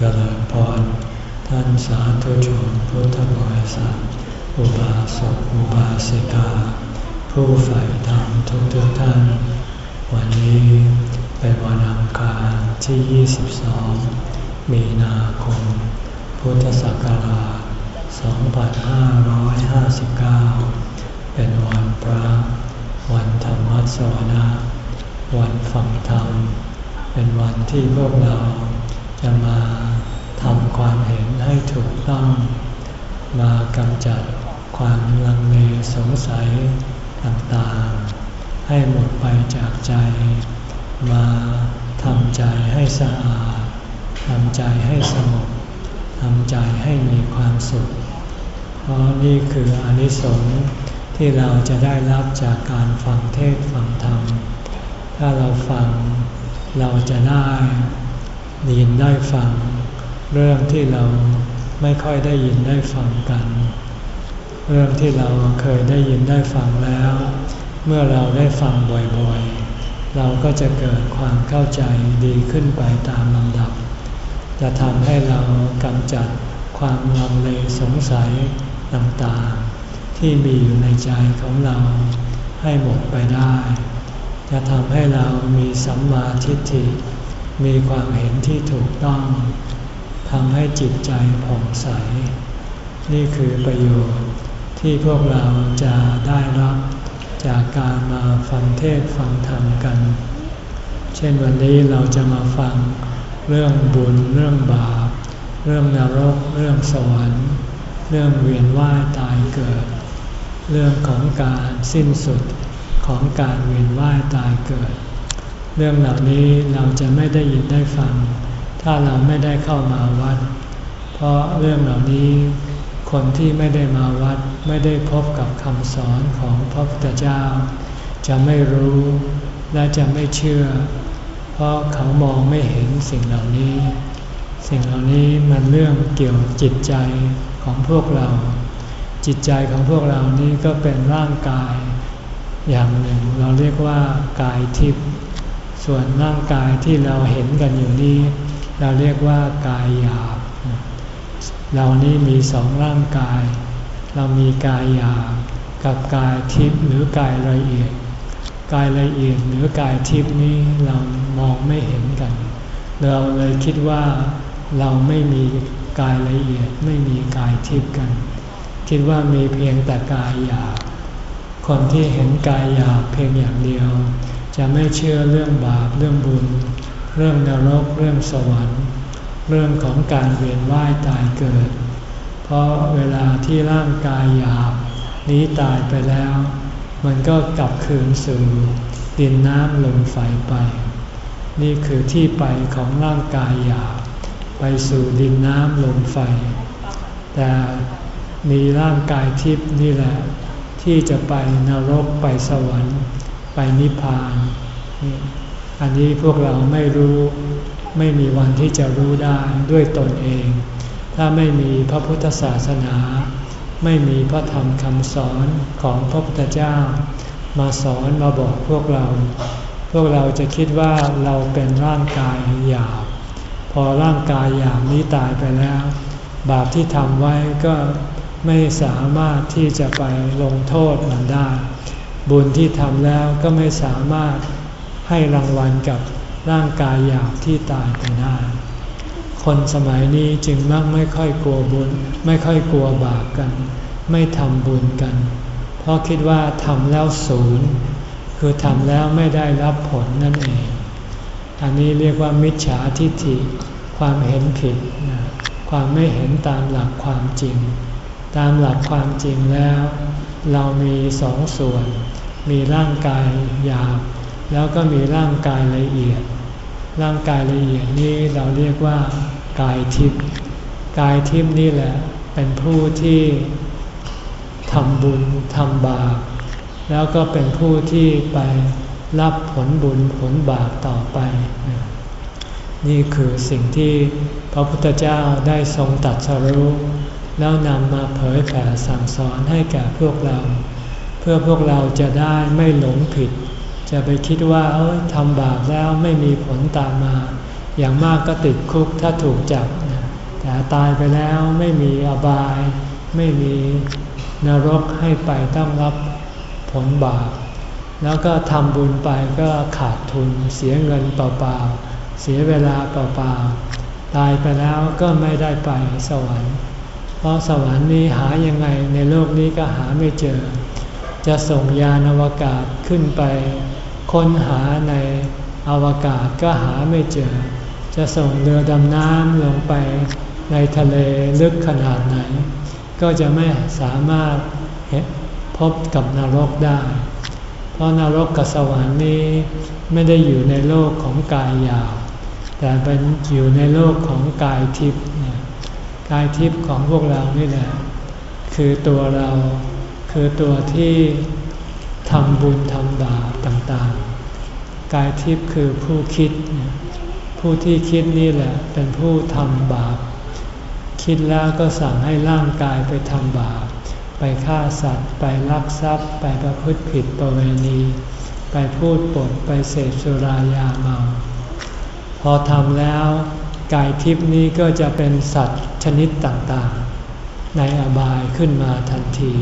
เจริญพร ท่านสาธุชนพุทธบริษัท อุบาสกอุบาสิกา ผู้ใฝ่ธรรมทุกทุกท่าน วันนี้เป็นวันอังคารที่ 22 มีนาคม พุทธศักราช 2559 เป็นวันพระ วันธรรมสวนะวันฟังธรรม เป็นวันที่พวกเราจะมา ทำความเห็นให้ถูกต้อง มากำจัดความลังเลสงสัยต่างๆ ให้หมดไปจากใจ มาทำใจให้สะอาดทำใจให้สงบทำใจให้มีความสุข เพราะนี่คืออนิสงส์ที่เราจะได้รับจากการฟังเทศฟังธรรม ถ้าเราฟังเราจะได้ยินได้ฟัง เรื่องที่เราไม่ค่อยได้ยินได้ฟังกัน เรื่องที่เราเคยได้ยินได้ฟังแล้ว เมื่อเราได้ฟังบ่อยๆ เราก็จะเกิดความเข้าใจดีขึ้นไปตามลำดับ จะทำให้เรากำจัดความลังเลสงสัยต่างๆ ที่มีอยู่ในใจของเราให้หมดไปได้ จะทำให้เรามีสัมมาทิฏฐิ มีความเห็นที่ถูกต้อง ทำให้จิตใจผ่องใส นี่คือประโยชน์ที่พวกเราจะได้รับจากการมาฟังเทศฟังธรรมกัน เช่นวันนี้เราจะมาฟังเรื่องบุญเรื่องบาป เรื่องนรก เรื่องสวรรค์ เรื่องเวียนว่ายตายเกิด เรื่องของการสิ้นสุดของการเวียนว่ายตายเกิด เรื่องเหล่านี้เราจะไม่ได้ยินได้ฟัง ถ้าเราไม่ได้เข้ามาวัด เพราะเรื่องเหล่านี้คนที่ไม่ได้มาวัดไม่ได้พบกับคำสอนของพระพุทธเจ้า จะไม่รู้และจะไม่เชื่อ เพราะเขามองไม่เห็นสิ่งเหล่านี้ สิ่งเหล่านี้มันเรื่องเกี่ยวจิตใจของพวกเรา จิตใจของพวกเรานี้ก็เป็นร่างกาย อย่างหนึ่งเราเรียกว่ากายทิพย์ส่วนร่างกายที่เราเห็นกันอยู่นี้ เราเรียกว่ากายหยาบ เรานี้มีสองร่างกาย เรามีกายหยาบกับกายทิพย์หรือกายละเอียด กายละเอียดหรือกายทิพย์นี้เรามองไม่เห็นกัน เราเลยคิดว่าเราไม่มีกายละเอียดไม่มีกายทิพย์กัน คิดว่ามีเพียงแต่กายหยาบ คนที่เห็นกายหยาบเพียงอย่างเดียว จะไม่เชื่อเรื่องบาปเรื่องบุญ เรื่องนรกเรื่องสวรรค์ เรื่องของการเวียนว่ายตายเกิด เพราะเวลาที่ร่างกายหยาบนี้ตายไปแล้ว มันก็กลับคืนสู่ดินน้ำลมไฟไป นี่คือที่ไปของร่างกายหยาบไปสู่ดินน้ำลมไฟ แต่มีร่างกายทิพย์นี่แหละ ที่จะไปนรกไปสวรรค์ ไปนิพพาน อันนี้พวกเราไม่รู้ไม่มีวันที่จะรู้ได้ด้วยตนเอง ถ้าไม่มีพระพุทธศาสนา ไม่มีพระธรรมคำสอนของพระพุทธเจ้า มาสอนมาบอกพวกเรา พวกเราจะคิดว่าเราเป็นร่างกายหยาบ พอร่างกายหยาบนี้ตายไปแล้ว บาปที่ทำไว้ก็ไม่สามารถที่จะไปลงโทษมันได้ บุญที่ทำแล้วก็ไม่สามารถ ให้รางวัลกับร่างกายหยาบที่ตายไปได้ คนสมัยนี้จึงมักไม่ค่อยกลัวบุญ ไม่ค่อยกลัวบาปกัน ไม่ทำบุญกัน เพราะคิดว่าทำแล้วศูนย์คือทำแล้วไม่ได้รับผลนั่นเอง อันนี้เรียกว่ามิจฉาทิฏฐิ ความเห็นผิด ความไม่เห็นตามหลักความจริง ตามหลักความจริงแล้ว เรามีสองส่วน มีร่างกายหยาบ แล้วก็มีร่างกายละเอียด ร่างกายละเอียดนี้เราเรียกว่ากายทิพย์ กายทิพย์นี่แหละเป็นผู้ที่ทำบุญทำบาป แล้วก็เป็นผู้ที่ไปรับผลบุญผลบาปต่อไป นี่คือสิ่งที่พระพุทธเจ้าได้ทรงตัดสรู้ แล้วนำมาเผยแผ่สั่งสอนให้แก่พวกเรา เพื่อพวกเราจะได้ไม่หลงผิด จะไปคิดว่าเอ้ยทำบาปแล้วไม่มีผลตามมา อย่างมากก็ติดคุกถ้าถูกจับ แต่ตายไปแล้วไม่มีอบาย ไม่มีนรกให้ไปต้องรับผลบาป แล้วก็ทำบุญไปก็ขาดทุนเสียเงินเปล่าๆ เสียเวลาเปล่าๆ ตายไปแล้วก็ไม่ได้ไปสวรรค์ เพราะสวรรค์นี้หายังไงในโลกนี้ก็หาไม่เจอ จะส่งยานอวกาศขึ้นไป ค้นหาในอวกาศก็หาไม่เจอ จะส่งเรือดำน้ำลงไปในทะเลลึกขนาดไหน ก็จะไม่สามารถพบกับนรกได้ เพราะนรกกับสวรรค์นี้ไม่ได้อยู่ในโลกของกายยาบแต่เป็นอยู่ในโลกของกายทิพย์กายทิพย์ของพวกเรานี่แหละ คือตัวเราคือตัวที่ทำบุญทำบาป ต่างๆ กายทิพย์คือผู้คิด ผู้ที่คิดนี่แหละเป็นผู้ทำบาป คิดแล้วก็สั่งให้ร่างกายไปทำบาป ไปฆ่าสัตว์ ไปลักทรัพย์ ไปประพฤติผิดประเวณี ไปพูดปด ไปเสพสุรายาเมา พอทำแล้วกายทิพย์นี้ก็จะเป็นสัตว์ชนิดต่างๆ ในอบายขึ้นมาทันที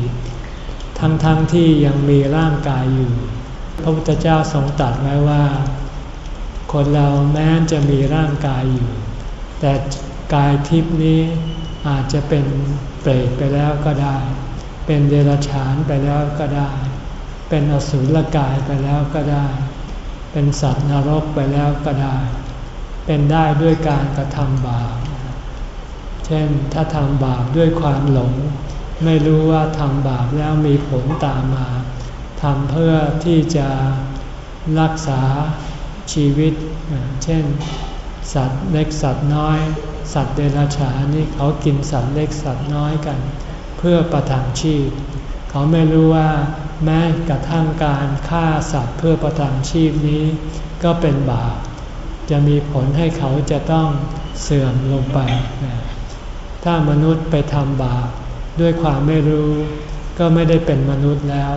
ทั้งๆทที่ยังมีร่างกายอยู่ พระพุทธเจ้าทรงตรัสไว้ว่า คนเราแม้จะมีร่างกายอยู่ แต่กายทิพนี้อาจจะเป็นเปรตไปแล้วก็ได้ เป็นเดรัจฉานไปแล้วก็ได้ เป็นอสุรกายไปแล้วก็ได้ เป็นสัตว์นรกไปแล้วก็ได้ เป็นได้ด้วยการกระทำบาป เช่นถ้าทำบาปด้วยความหลง ไม่รู้ว่าทำบาปแล้วมีผลตามมา ทำเพื่อที่จะรักษาชีวิต เช่น สัตว์เล็กสัตว์น้อย สัตว์เดรัจฉานี่เขากินสัตว์เล็กสัตว์น้อยกัน เพื่อประทังชีพ เขาไม่รู้ว่าแม้กระทั่งการฆ่าสัตว์เพื่อประทังชีพนี้ ก็เป็นบาปจะมีผลให้เขาจะต้องเสื่อมลงไป ถ้ามนุษย์ไปทำบาปด้วยความไม่รู้ ก็ไม่ได้เป็นมนุษย์แล้ว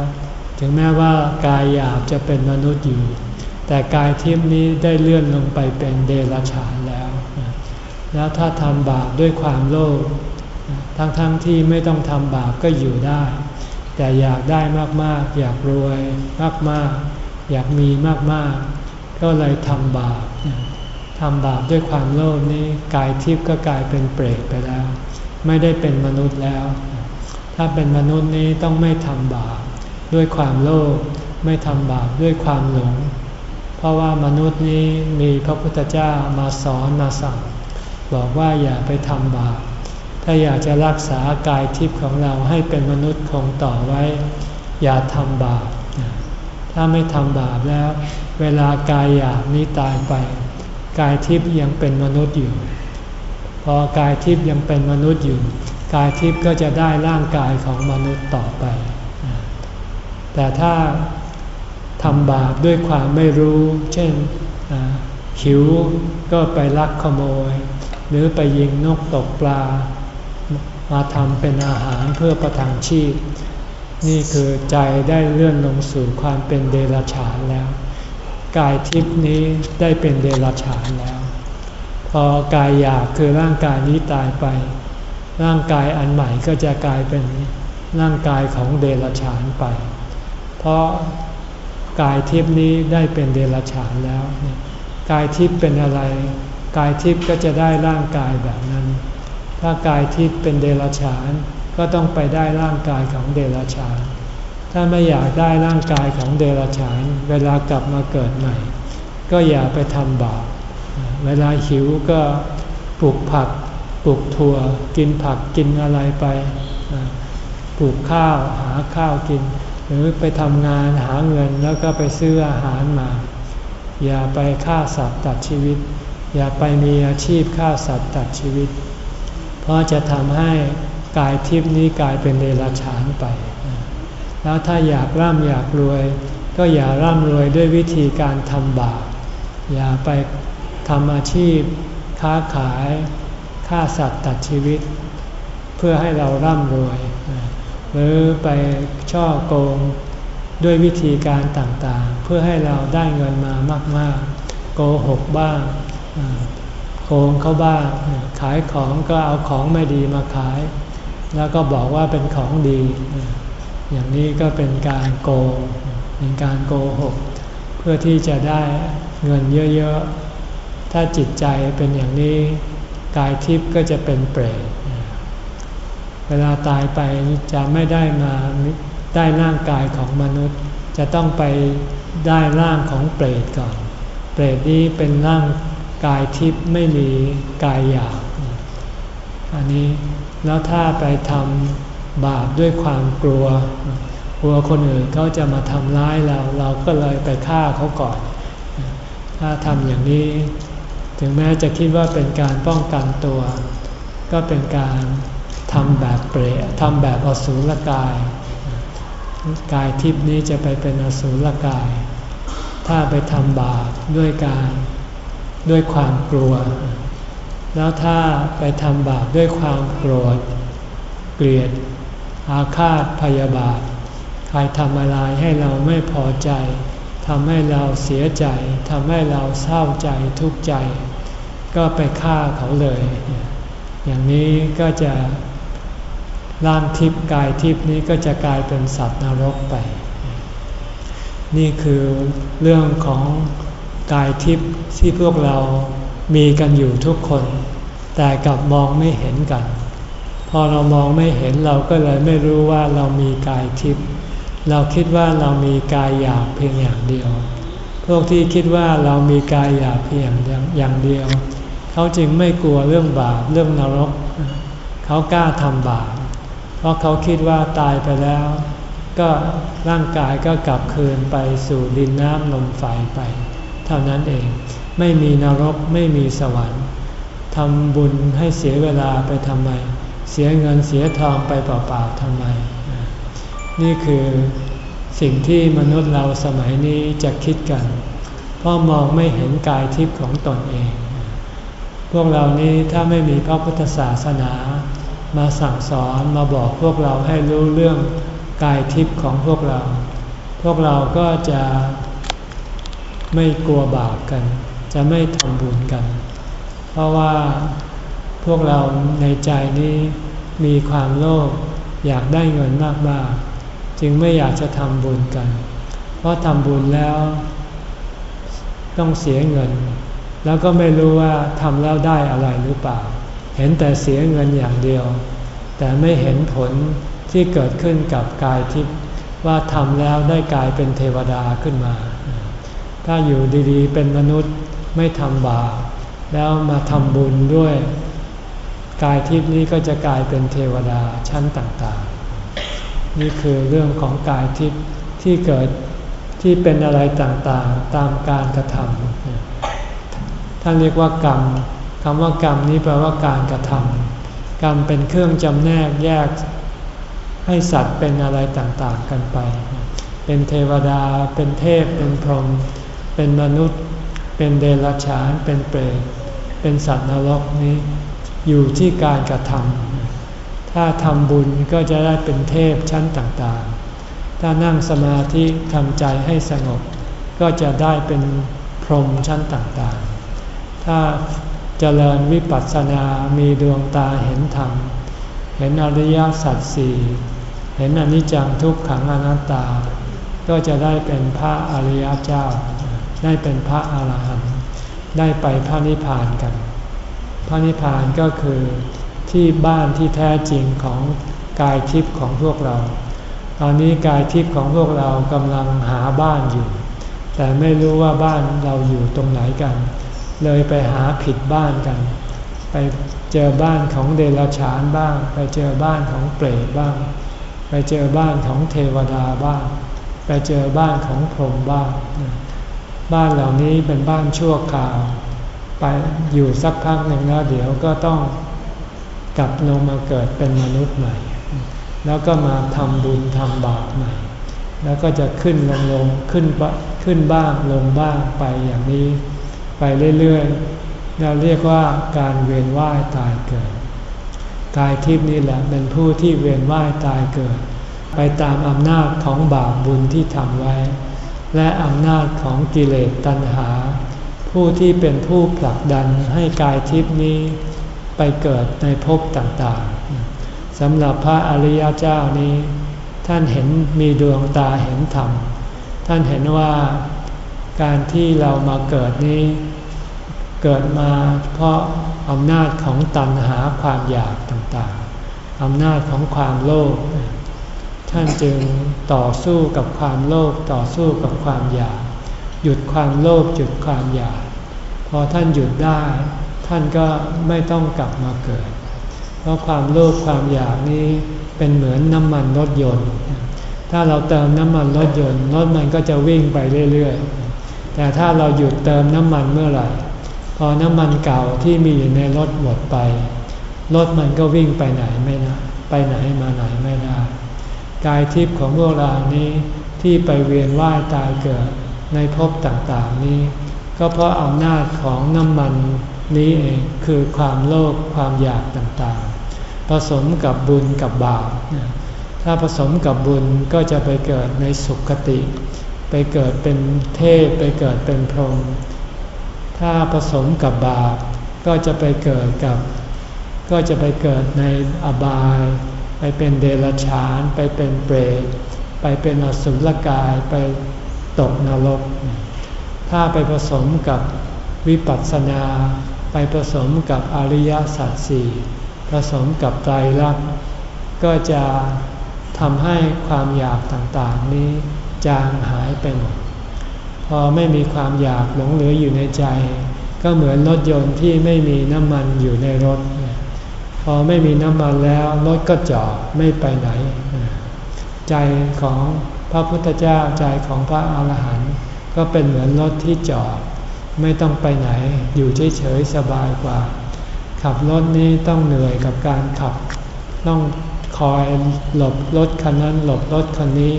ถึงแม้ว่ากายหยาบจะเป็นมนุษย์อยู่ แต่กายทิพนี้ได้เลื่อนลงไปเป็นเดรัจฉานแล้ว แล้วถ้าทำบาปด้วยความโลภทั้งๆทที่ไม่ต้องทำบาปก็อยู่ได้ แต่อยากได้มากๆ อยากรวยมากๆ อยากมีมากๆ ก็เลยทำบาปทำบาปด้วยความโลภนี้กายทิพย์ก็กลายเป็นเปรตไปแล้ว ไม่ได้เป็นมนุษย์แล้ว ถ้าเป็นมนุษย์นี้ต้องไม่ทำบาป ด้วยความโลภไม่ทำบาปด้วยความหลง เพราะว่ามนุษย์นี้มีพระพุทธเจ้ามาสอนมาสั่ง บอกว่าอย่าไปทำบาป ถ้าอยากจะรักษากายทิพย์ของเราให้เป็นมนุษย์คงต่อไว้ อย่าทำบาป ถ้าไม่ทำบาปแล้ว เวลากายหยาบนี้ตายไป กายทิพย์ยังเป็นมนุษย์อยู่ พอกายทิพย์ยังเป็นมนุษย์อยู่ กายทิพย์ก็จะได้ร่างกายของมนุษย์ต่อไป แต่ถ้าทำบาปด้วยความไม่รู้ เช่นหิวก็ไปลักขโมย หรือไปยิงนกตกปลา มาทำเป็นอาหารเพื่อประทังชีพ นี่คือใจได้เลื่อนลงสู่ความเป็นเดรัจฉานแล้ว กายทิพนี้ได้เป็นเดรัจฉานแล้ว พอกายหยาบคือร่างกายนี้ตายไป ร่างกายอันใหม่ก็จะกลายเป็นร่างกายของเดรัจฉานไป เพราะกายทิพนี้ได้เป็นเดรัจฉานแล้ว กายทิพเป็นอะไร กายทิพก็จะได้ร่างกายแบบนั้น ถ้ากายทิพเป็นเดรัจฉานก็ต้องไปได้ร่างกายของเดรัจฉาน ถ้าไม่อยากได้ร่างกายของเดรัจฉาน เวลากลับมาเกิดใหม่ ก็อย่าไปทำบาป เวลาหิวก็ปลูกผักปลูกถั่ว กินผักกินอะไรไป ปลูกข้าวหาข้าวกิน หรือไปทำงานหาเงินแล้วก็ไปซื้ออาหารมา อย่าไปฆ่าสัตว์ตัดชีวิต อย่าไปมีอาชีพฆ่าสัตว์ตัดชีวิต เพราะจะทำให้กายทิพนี้กลายเป็นเดรัจฉานไป แล้วถ้าอยากร่ำอยากรวย ก็อย่าร่ำรวยด้วยวิธีการทำบาปอย่าไปทำอาชีพ ค้าขายฆ่าสัตว์ตัดชีวิต เพื่อให้เราร่ำรวย หรือไปช่อโกงด้วยวิธีการต่างๆ เพื่อให้เราได้เงินมามากๆ โกหกบ้างโกงเขาบ้างขายของก็เอาของไม่ดีมาขาย แล้วก็บอกว่าเป็นของดี อย่างนี้ก็เป็นการโกงเป็นการโกหก เพื่อที่จะได้เงินเยอะๆ ถ้าจิตใจเป็นอย่างนี้กายทิพย์ก็จะเป็นเปรต เวลาตายไปจะไม่ได้มาได้ร่างกายของมนุษย์ จะต้องไปได้ร่างของเปรตก่อน เปรตนี้เป็นร่างกายทิพย์ไม่มีกายหยาบอันนี้แล้วถ้าไปทำบาปด้วยความกลัว กลัวคนอื่นเขาจะมาทำร้ายเรา เราก็เลยไปฆ่าเขาก่อน ถ้าทำอย่างนี้ ถึงแม้จะคิดว่าเป็นการป้องกันตัว ก็เป็นการ ทำแบบเปรตทำแบบอสูรกาย กายทิพนี้จะไปเป็นอสูรกาย ถ้าไปทำบาปด้วยการด้วยความกลัว แล้วถ้าไปทำบาปด้วยความโกรธ เกลียด อาฆาตพยาบาท ใครทำอะไรให้เราไม่พอใจทำให้เราเสียใจ ทำให้เราเศร้าใจทุกข์ใจ ก็ไปฆ่าเขาเลย อย่างนี้ก็จะ ร่างทิพย์กายทิพย์นี้ก็จะกลายเป็นสัตว์นรกไป นี่คือเรื่องของกายทิพย์ที่พวกเรามีกันอยู่ทุกคน แต่กลับมองไม่เห็นกัน พอเรามองไม่เห็นเราก็เลยไม่รู้ว่าเรามีกายทิพย์เราคิดว่าเรามีกายหยาบเพียงอย่างเดียว พวกที่คิดว่าเรามีกายหยาบเพียงอย่างเดียว เขาจึงไม่กลัวเรื่องบาปเรื่องนรก เขากล้าทำบาป เพราะเขาคิดว่าตายไปแล้ว ก็ร่างกายก็กลับคืนไปสู่ดินน้ำลมไฟไป เท่านั้นเอง ไม่มีนรกไม่มีสวรรค์ทำบุญให้เสียเวลาไปทำไม เสียเงินเสียทองไปเปล่าๆทำไม นี่คือสิ่งที่มนุษย์เราสมัยนี้จะคิดกัน เพราะมองไม่เห็นกายทิพย์ของตนเอง พวกเรานี้ถ้าไม่มีพระพุทธศาสนา มาสั่งสอนมาบอกพวกเราให้รู้เรื่องกายทิพย์ของพวกเรา พวกเราก็จะไม่กลัวบาปกัน จะไม่ทำบุญกัน เพราะว่าพวกเราในใจนี้มีความโลภอยากได้เงินมากๆ จึงไม่อยากจะทำบุญกัน เพราะทำบุญแล้ว ต้องเสียเงิน แล้วก็ไม่รู้ว่าทำแล้วได้อะไรหรือเปล่า เห็นแต่เสียเงินอย่างเดียว แต่ไม่เห็นผลที่เกิดขึ้นกับกายทิพย์ว่าทำแล้วได้กลายเป็นเทวดาขึ้นมา ถ้าอยู่ดีๆ เป็นมนุษย์ไม่ทำบาปแล้วมาทำบุญด้วย กายทิพย์นี้ก็จะกลายเป็นเทวดาชั้นต่างๆ นี่คือเรื่องของกายทิพย์ที่เกิดที่เป็นอะไรต่างๆ ตามการกระทำท่านเรียกว่ากรรม คำว่ากรรมนี้แปลว่าการกระทำกรรมเป็นเครื่องจำแนกแยก ให้สัตว์เป็นอะไรต่างๆกันไป เป็นเทวดา เป็นเทพ เป็นพรหม เป็นมนุษย์ เป็นเดรัจฉาน เป็นเปรต เป็นสัตว์นรกนี้ อยู่ที่การกระทำถ้าทำบุญก็จะได้เป็นเทพชั้นต่างๆ ถ้านั่งสมาธิทำใจให้สงบ ก็จะได้เป็นพรหมชั้นต่างๆ ถ้า เจริญวิปัสสนามีดวงตาเห็นธรรม เห็นอริยสัจสี่เห็นอนิจจังทุกขังอนัตตา ก็จะได้เป็นพระอริยเจ้า ได้เป็นพระอาหารหันต์ได้ไปพระนิพพานกัน พระนิพพานก็คือที่บ้านที่แท้จริงของกายทิพย์ของพวกเรา ตอนนี้กายทิพย์ของพวกเรากำลังหาบ้านอยู่ แต่ไม่รู้ว่าบ้านเราอยู่ตรงไหนกัน เลยไปหาผิดบ้านกัน ไปเจอบ้านของเดรัจฉานบ้าง ไปเจอบ้านของเปรตบ้าง ไปเจอบ้านของเทวดาบ้าง ไปเจอบ้านของพรหมบ้าง บ้านเหล่านี้เป็นบ้านชั่วคราว ไปอยู่สักพักหนึ่งแล้วเดี๋ยวก็ต้องกลับลงมาเกิดเป็นมนุษย์ใหม่ แล้วก็มาทำบุญทำบาปใหม่ แล้วก็จะขึ้นลงลงขึ้นขึ้นบ้างลงบ้างไปอย่างนี้ ไปเรื่อยๆ เราเรียกว่าการเวียนว่ายตายเกิด กายทิพย์นี่แหละเป็นผู้ที่เวียนว่ายตายเกิด ไปตามอำนาจของบาปบุญที่ทำไว้ และอำนาจของกิเลสตัณหา ผู้ที่เป็นผู้ผลักดันให้กายทิพย์นี้ไปเกิดในภพต่างๆสำหรับพระอริยเจ้านี้ ท่านเห็นมีดวงตาเห็นธรรม ท่านเห็นว่า การที่เรามาเกิดนี้ เกิดมาเพราะอำนาจของตัณหาความอยากต่างๆ อำนาจของความโลภ ท่านจึงต่อสู้กับความโลภต่อสู้กับความอยาก หยุดความโลภหยุดความอยาก พอท่านหยุดได้ ท่านก็ไม่ต้องกลับมาเกิด เพราะความโลภความอยากนี้เป็นเหมือนน้ำมันรถยนต์ ถ้าเราเติมน้ำมันรถยนต์รถมันก็จะวิ่งไปเรื่อยๆ แต่ถ้าเราหยุดเติมน้ำมันเมื่อไหร่ พอน้ำมันเก่าที่มีอยู่ในรถหมดไป รถมันก็วิ่งไปไหนไม่ได้ไปไหนมาไหนไม่ได้ กายทิพย์ของพวกเรานี้ที่ไปเวียนว่ายตายเกิดในภพต่างๆนี้ ก็เพราะอำนาจของน้ำมันนี้เองคือความโลภความอยากต่างๆ ผสมกับบุญกับบาปถ้าผสมกับบุญก็จะไปเกิดในสุขติ ไปเกิดเป็นเทพไปเกิดเป็นพรหมถ้าผสมกับบาปก็จะไปเกิดกับ ก็จะไปเกิดในอบาย ไปเป็นเดรัจฉาน ไปเป็นเปรตไปเป็นอสุรกายไปตกนรก ถ้าไปผสมกับวิปัสสนา ไปผสมกับอริยสัจสี่ผสมกับไตรลักษณ์ก็จะทำให้ความอยากต่างๆนี้ จางหายไปหมด พอไม่มีความอยากหลงเหลืออยู่ในใจ ก็เหมือนรถยนต์ที่ไม่มีน้ำมันอยู่ในรถ พอไม่มีน้ำมันแล้วรถก็จอดไม่ไปไหน ใจของพระพุทธเจ้าใจของพระอาหารหันต์ก็เป็นเหมือนรถที่จอด ไม่ต้องไปไหนอยู่เฉยๆสบายกว่า ขับรถนี้ต้องเหนื่อยกับการขับ ต้องคอยหลบรถคันนั้นหลบรถคันนี้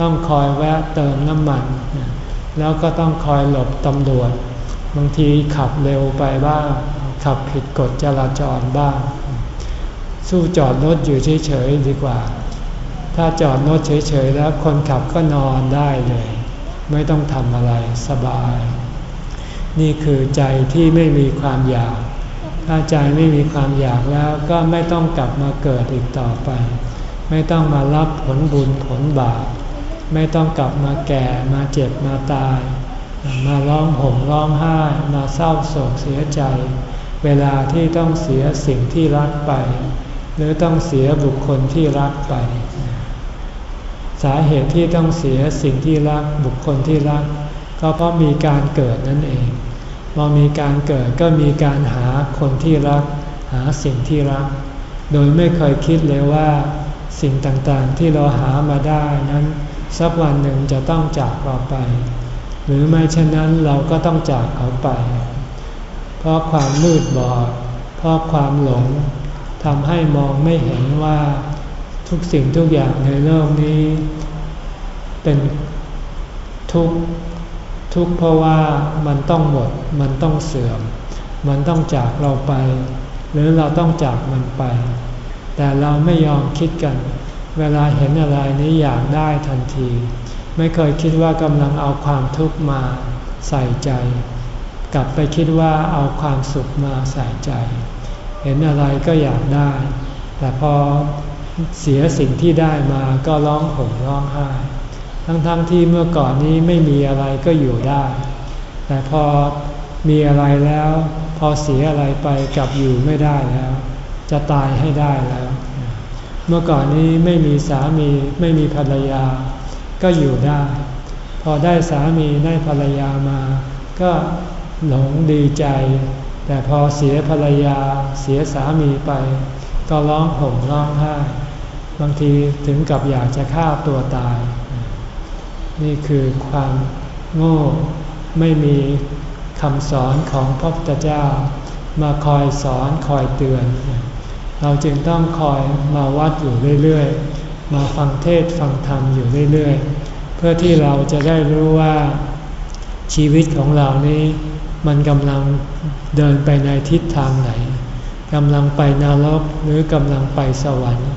ต้องคอยแวะเติมน้ำมัน แล้วก็ต้องคอยหลบตำรวจ บางทีขับเร็วไปบ้าง ขับผิดกฎจราจรบ้าง สู้จอดรถอยู่เฉยๆดีกว่า ถ้าจอดรถเฉยๆแล้วคนขับก็นอนได้เลย ไม่ต้องทำอะไรสบาย นี่คือใจที่ไม่มีความอยาก ถ้าใจไม่มีความอยากแล้วก็ไม่ต้องกลับมาเกิดอีกต่อไป ไม่ต้องมารับผลบุญผลบาป ไม่ต้องกลับมาแก่มาเจ็บมาตาย มาร้องห่มร้องไห้มาเศร้าโศกเสียใจ เวลาที่ต้องเสียสิ่งที่รักไป หรือต้องเสียบุคคลที่รักไป สาเหตุที่ต้องเสียสิ่งที่รักบุคคลที่รัก ก็เพราะมีการเกิดนั่นเองพอมีการเกิดก็มีการหาคนที่รัก หาสิ่งที่รัก โดยไม่เคยคิดเลยว่า สิ่งต่างๆที่เราหามาได้นั้น สักวันหนึ่งจะต้องจากเราไป หรือไม่เช่นนั้นเราก็ต้องจากเขาไป เพราะความมืดบอด เพราะความหลงทำให้มองไม่เห็นว่าทุกสิ่งทุกอย่างในโลกนี้ เป็นทุกทุกเพราะว่ามันต้องหมด มันต้องเสื่อม มันต้องจากเราไป หรือเราต้องจากมันไป แต่เราไม่ยอมคิดกัน เวลาเห็นอะไรนี้อยากได้ทันที ไม่เคยคิดว่ากำลังเอาความทุกข์มาใส่ใจ กลับไปคิดว่าเอาความสุขมาใส่ใจ เห็นอะไรก็อยากได้ แต่พอเสียสิ่งที่ได้มาก็ร้องห่มร้องไห้ ทั้งๆทที่เมื่อก่อนนี้ไม่มีอะไรก็อยู่ได้ แต่พอมีอะไรแล้ว พอเสียอะไรไปกลับอยู่ไม่ได้แล้ว จะตายให้ได้แล้ว เมื่อก่อนนี้ไม่มีสามีไม่มีภรรยา ก็อยู่ได้ พอได้สามีได้ภรรยามา ก็หลงดีใจ แต่พอเสียภรรยาเสียสามีไป ก็ร้องห่มร้องไห้บางทีถึงกับอยากจะฆ่าตัวตาย นี่คือความโง่ไม่มีคำสอนของพระพุทธเจ้า มาคอยสอนคอยเตือน เราจึงต้องคอยมาวัดอยู่เรื่อยๆ มาฟังเทศฟังธรรมอยู่เรื่อยๆ เพื่อที่เราจะได้รู้ว่าชีวิตของเรานี้ มันกำลังเดินไปในทิศทางไหนกำลังไปนรกหรือกำลังไปสวรรค์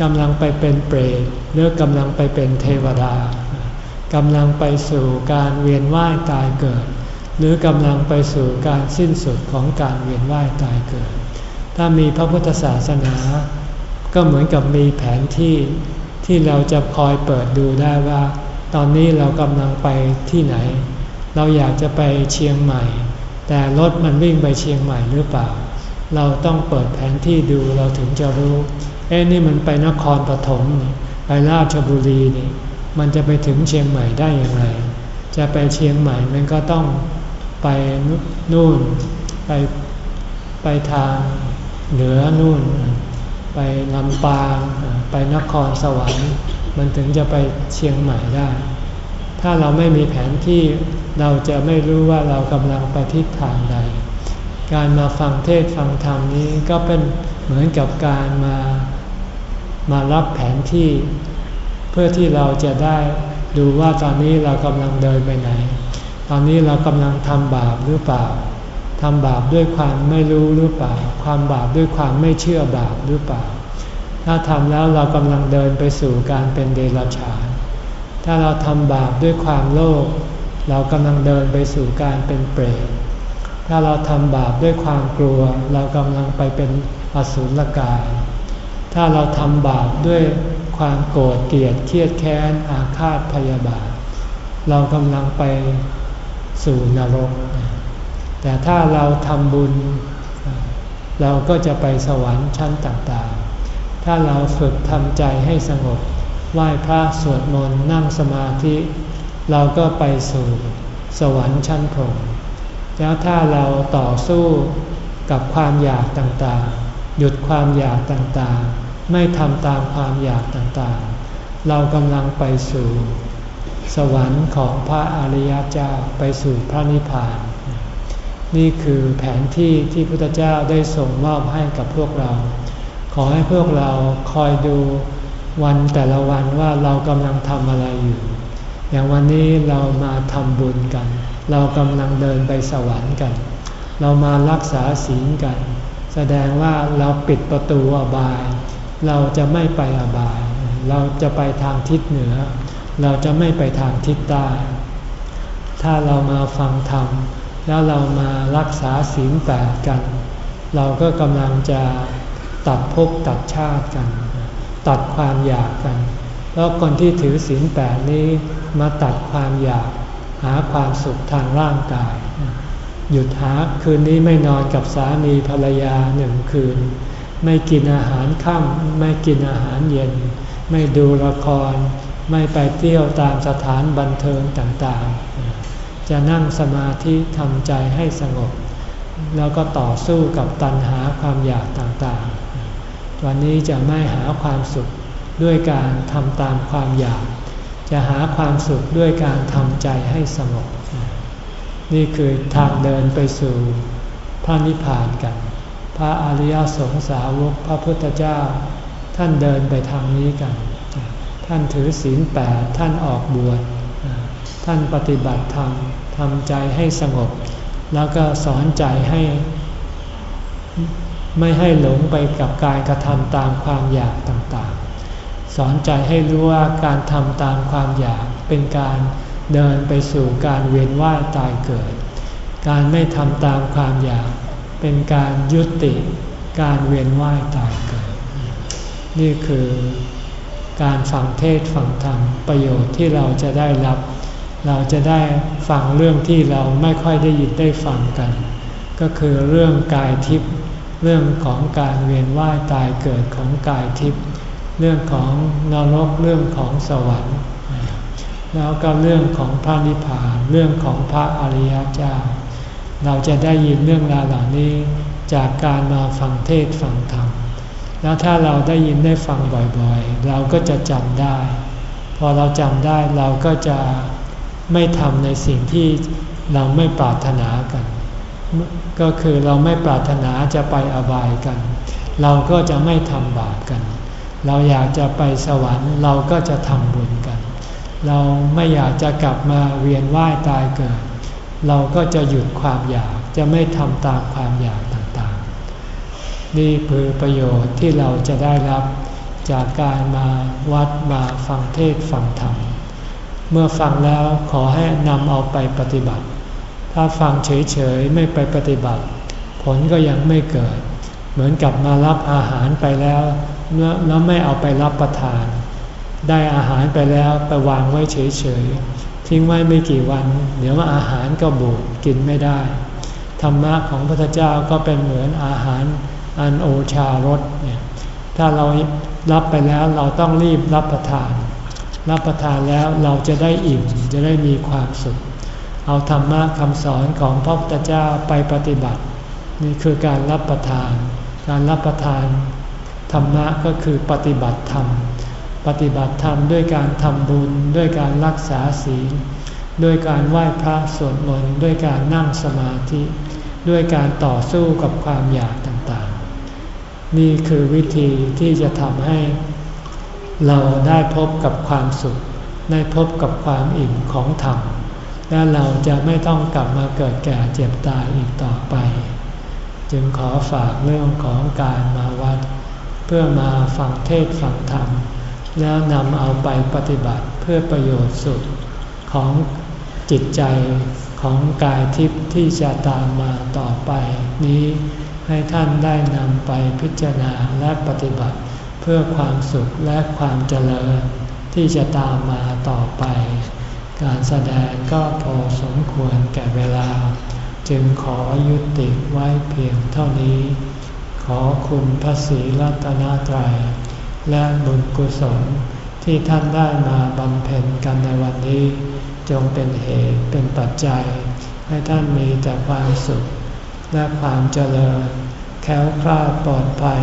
กำลังไปเป็นเปรตหรือกำลังไปเป็นเทวดากำลังไปสู่การเวียนว่ายตายเกิด หรือกำลังไปสู่การสิ้นสุดของการเวียนว่ายตายเกิด ถ้ามีพระพุทธศาสนา ก็เหมือนกับมีแผนที่ที่เราจะคอยเปิดดูได้ว่า ตอนนี้เรากำลังไปที่ไหน เราอยากจะไปเชียงใหม่ แต่รถมันวิ่งไปเชียงใหม่หรือเปล่า เราต้องเปิดแผนที่ดูเราถึงจะรู้ เอ้นี่มันไปนครปฐมไปราชบุรีนี่ มันจะไปถึงเชียงใหม่ได้อย่างไรจะไปเชียงใหม่มันก็ต้องไปนู่นไปไปทาง เหนือนู่น ไปลำปางไปนครสวรรค์ มันถึงจะไปเชียงใหม่ได้ ถ้าเราไม่มีแผนที่เราจะไม่รู้ว่าเรากำลังไปทิศทางใด การมาฟังเทศฟังธรรมนี้ก็เป็นเหมือนกับการมามารับแผนที่ เพื่อที่เราจะได้ดูว่าตอนนี้เรากำลังเดินไปไหน ตอนนี้เรากำลังทำบาปหรือเปล่า ทำบาปด้วยความไม่รู้หรือเปล่า ความบาปด้วยความไม่เชื่อบาปหรือเปล่า ถ้าทำแล้วเรากำลังเดินไปสู่การเป็นเดรัจฉาน ถ้าเราทำบาปด้วยความโลภเรากำลังเดินไปสู่การเป็นเปรต ถ้าเราทำบาปด้วยความกลัว เรากำลังไปเป็นอสุรกาย ถ้าเราทำบาปด้วยความโกรธเกลียดเครียดแค้นอาฆาตพยาบาท เรากำลังไปสู่นรก แต่ถ้าเราทำบุญ เราก็จะไปสวรรค์ชั้นต่างๆ ถ้าเราฝึกทำใจให้สงบไหว้พระสวดมนต์นั่งสมาธิ เราก็ไปสู่สวรรค์ชั้นพรหมแล้วถ้าเราต่อสู้กับความอยากต่างๆ หยุดความอยากต่างๆ ไม่ทำตามความอยากต่างๆ เรากำลังไปสู่ สวรรค์ของพระอริยเจ้าไปสู่พระนิพพาน นี่คือแผนที่ที่พุทธเจ้าได้ส่งมอบให้กับพวกเรา ขอให้พวกเราคอยดูวันแต่ละวันว่าเรากำลังทำอะไรอยู่ อย่างวันนี้เรามาทำบุญกัน เรากำลังเดินไปสวรรค์กัน เรามารักษาศีลกัน แสดงว่าเราปิดประตูอบาย เราจะไม่ไปอบาย เราจะไปทางทิศเหนือ เราจะไม่ไปทางทิศใต้ ถ้าเรามาฟังธรรม แล้วเรามารักษาศีลแปดกัน เราก็กำลังจะตัดภพตัดชาติกัน ตัดความอยากกัน แล้วคนที่ถือศีลแปดนี้มาตัดความอยากหาความสุขทางร่างกาย หยุดหาคืนนี้ไม่นอนกับสามีภรรยาหนึ่งคืน ไม่กินอาหารค่ำไม่กินอาหารเย็น ไม่ดูละคร ไม่ไปเที่ยวตามสถานบันเทิงต่างๆ จะนั่งสมาธิทำใจให้สงบ แล้วก็ต่อสู้กับตัณหาความอยากต่างๆ วันนี้จะไม่หาความสุขด้วยการทำตามความอยาก จะหาความสุขด้วยการทำใจให้สงบ นี่คือทางเดินไปสู่พระนิพพานกัน พระอริยสงสาวกพระพุทธเจ้า ท่านเดินไปทางนี้กัน ท่านถือศีลแปดท่านออกบวช ท่านปฏิบัติธรรมทำใจให้สงบ แล้วก็สอนใจให้ ไม่ให้หลงไปกับการกระทำตามความอยากต่างๆ สอนใจให้รู้ว่าการทำตามความอยากเป็นการเดินไปสู่การเวียนว่ายตายเกิด การไม่ทำตามความอยาก เป็นการยุติการเวียนว่ายตายเกิด นี่คือการฟังเทศฟังธรรมประโยชน์ที่เราจะได้รับ เราจะได้ฟังเรื่องที่เราไม่ค่อยได้ยินได้ฟังกัน ก็คือเรื่องกายทิพย์เรื่องของการเวียนว่ายตายเกิดของกายทิพย์เรื่องของนรกเรื่องของสวรรค์ แล้วก็เรื่องของพระนิพพานเรื่องของพระอริยเจ้า เราจะได้ยินเรื่องราวเหล่านี้จากการมาฟังเทศฟังธรรมแล้วถ้าเราได้ยินได้ฟังบ่อยๆ เราก็จะจำได้ พอเราจำได้เราก็จะ ไม่ทำในสิ่งที่เราไม่ปรารถนากัน ก็คือเราไม่ปรารถนาจะไปอบายกัน เราก็จะไม่ทำบาปกัน เราอยากจะไปสวรรค์เราก็จะทำบุญกัน เราไม่อยากจะกลับมาเวียนว่ายตายเกิด เราก็จะหยุดความอยากจะไม่ทำตามความอยากต่างๆ นี่คือประโยชน์ที่เราจะได้รับจากการมาวัดมาฟังเทศฟังธรรม เมื่อฟังแล้วขอให้นำเอาไปปฏิบัติ ถ้าฟังเฉยๆไม่ไปปฏิบัติ ผลก็ยังไม่เกิด เหมือนกับมารับอาหารไปแล้วแล้วไม่เอาไปรับประทาน ได้อาหารไปแล้วไปวางไว้เฉยๆทิ้งไว้ไม่กี่วัน เดี๋ยวอาหารก็บูดกินไม่ได้ ธรรมะของพระพุทธเจ้าก็เป็นเหมือนอาหารอันโอชารสเนี่ยถ้าเรารับไปแล้วเราต้องรีบรับประทาน รับประทานแล้วเราจะได้อิ่มจะได้มีความสุข เอาธรรมะคำสอนของพระพุทธเจ้าไปปฏิบัติ นี่คือการรับประทาน การรับประทานธรรมะก็คือปฏิบัติธรรม ปฏิบัติธรรมด้วยการทำบุญ ด้วยการรักษาศีล ด้วยการไหว้พระสวดมนต์ด้วยการนั่งสมาธิ ด้วยการต่อสู้กับความอยากต่างๆ นี่คือวิธีที่จะทำให้ เราได้พบกับความสุข ได้พบกับความอิ่มของธรรม และเราจะไม่ต้องกลับมาเกิดแก่เจ็บตายอีกต่อไป จึงขอฝากเรื่องของการมาวัด เพื่อมาฟังเทศฟังธรรม แล้วนำเอาไปปฏิบัติเพื่อประโยชน์สุดของจิตใจของกายทิพย์ที่จะตามมาต่อไป นี้ให้ท่านได้นำไปพิจารณาและปฏิบัติ เพื่อความสุขและความเจริญที่จะตามมาต่อไป การแสดงก็พอสมควรแก่เวลา จึงขอยุติไว้เพียงเท่านี้ ขอคุณพระศรีรัตนตรัย และบุญกุศลที่ท่านได้มาบำเพ็ญกันในวันนี้ จงเป็นเหตุเป็นปัจจัย ให้ท่านมีแต่ความสุข และความเจริญ แค้วคลาดปลอดภัย